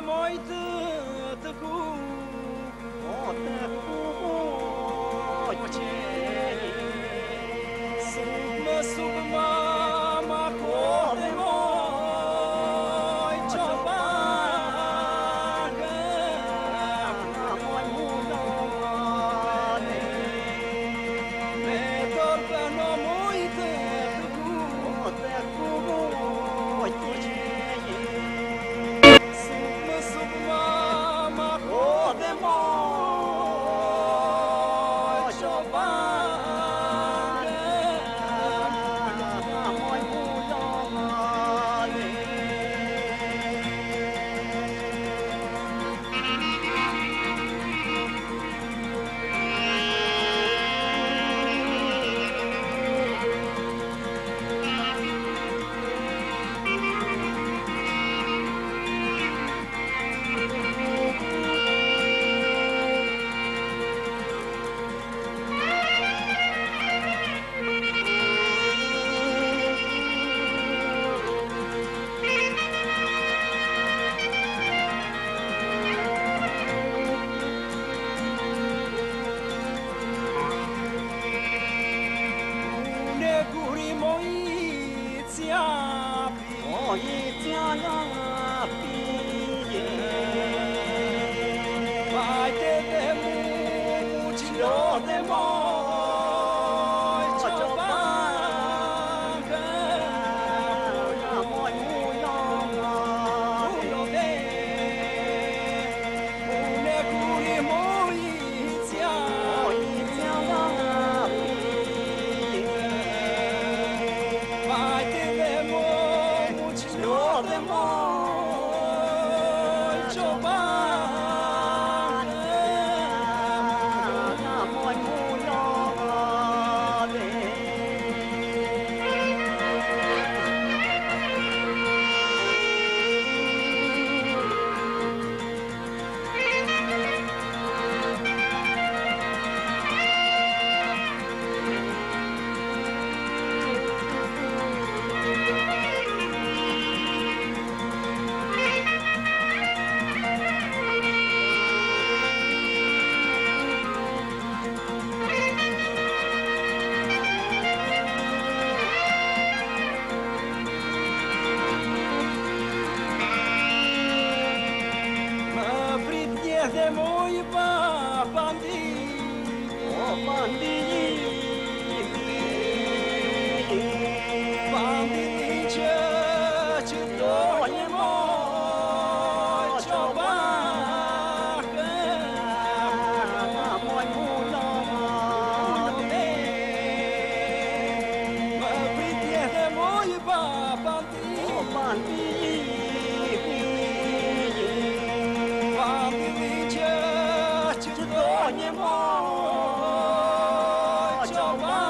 moite te ku「家じい家呀边がぴーい」「ぱいてて」se moi pa pandi o pandi pandi che che to ne mo cho ba ke moi mu no ma de ma pri te moi pa pandi o pandi Obama.